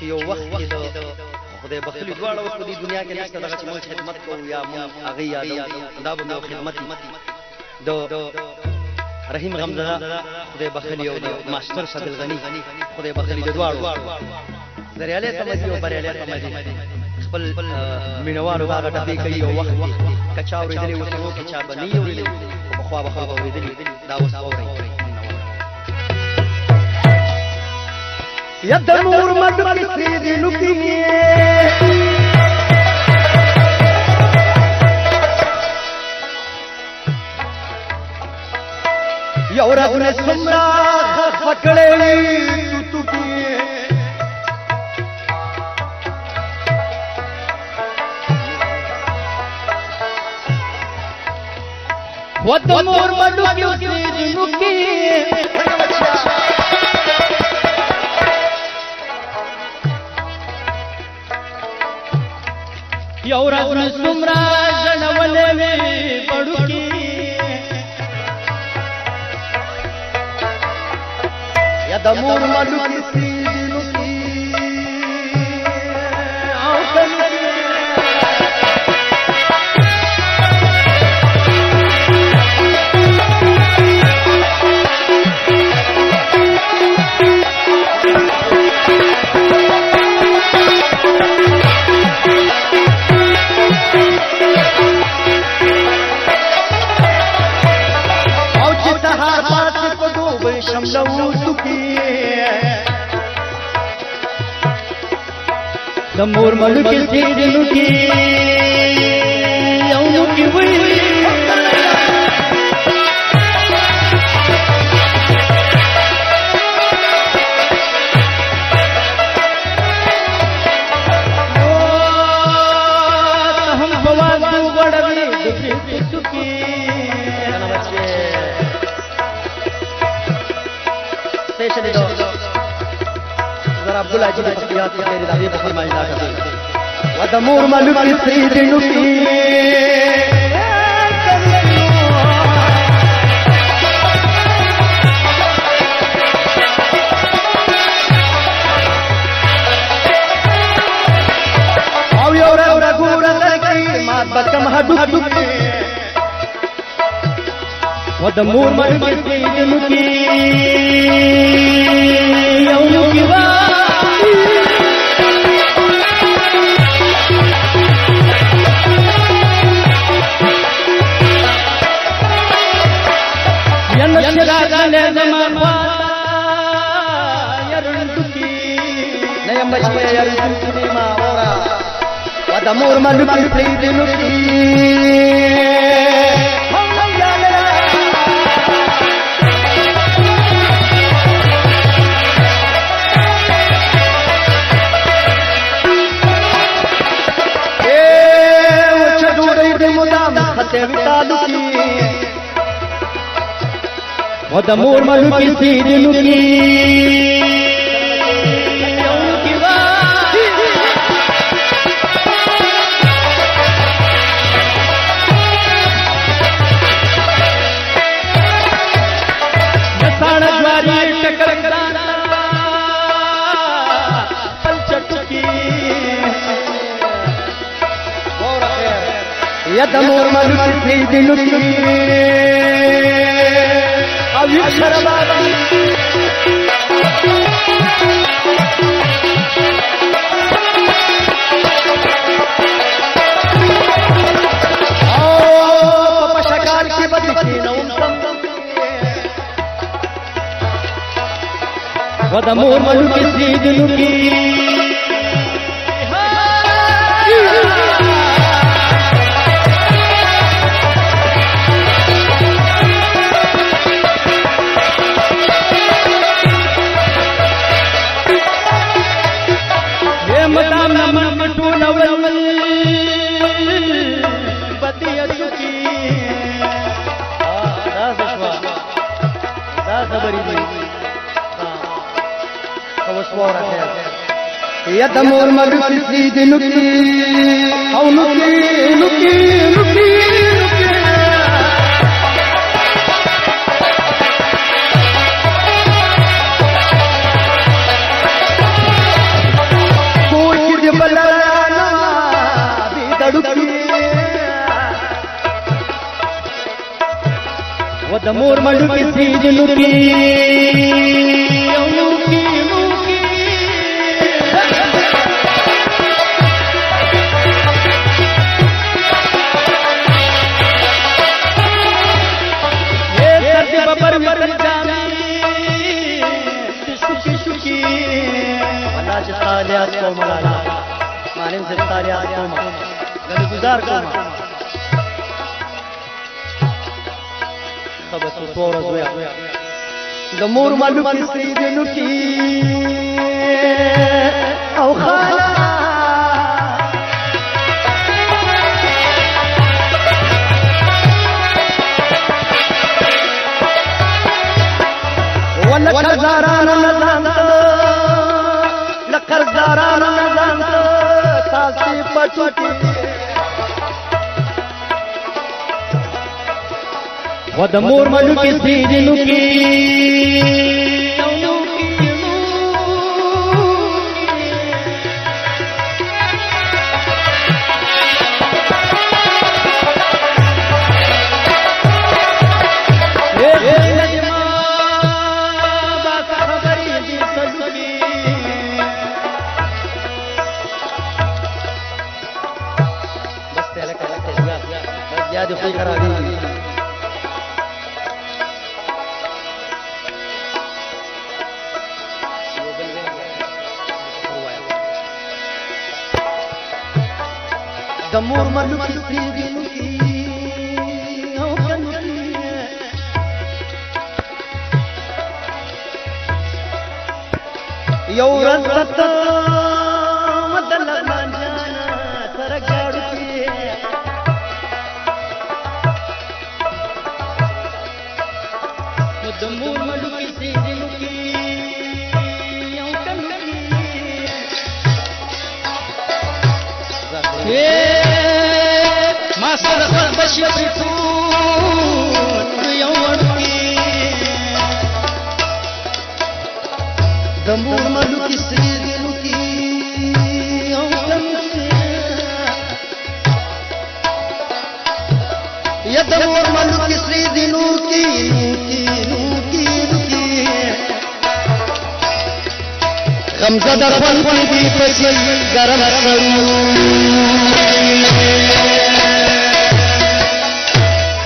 چې یو وخت کې د خدای بخلی دواړه وخت دی دنیا کې نشته دغه چې موږ خدمت کوو یا موږ هغه یادو دا به نو خدمت د رحیم غمزه خدای بخلی او د ماستر صدل غنی خدای بخلی د دواړو زریاله تمدی او بریاله تمدی خپل مینوالو باغ ټپی کوي او وخت کچا اورېدلی اوس نو کې چا به نه اورېدلی خو پخوا به خلکو اورېدلی دا اوس اورئ यदमूर मत किसी दिन लुकिए औरत ने सुमरा पकड़े वो तो मोर मडू की یو ورځ مې څومره ژړولې وې پړوکې یا د مور ملوکې दमोर मलुक सिर लुकी अगर अब्दुल अजीज बख्तियार की मेरी दादी बख्ती माई ना कर वदमूर मनु की सीधी नुकी बदकम हडू हडू वदमूर मनु की सीधी नुकी machine yari tutuni ma ora wadamur manu ki plidinu ki ودمور ملو کی سیدنو کی యతమూర్ మరుమల్ ప్రీతిలుకి అవి శరబాబా बदमोर मनु की सीध लुकी मदाम नमन मटू नवल बतिया सुखी दास दबरी जी اوس وره ید مور مګ سې دې نوکی او نوکی نوکی نوکی و د مور مډو کې سي جنو کې تاریات کوم مولانا معلم صاحب تاریات کوم غل گزار کوم خبر تو تو ورځ د مور مالو کې سید نو کې او خاله ولک زاران نظام दिली مور ملو کې پریږي او کنکی یو رتت مدل لبان جانا سرګاړو کې د مور ملو بشي ټول یو ورکی د مور ملک سری دلو کی او تم یا د مور ملک سری دلو کی غمزه در خپل دې پچې ګرم کړو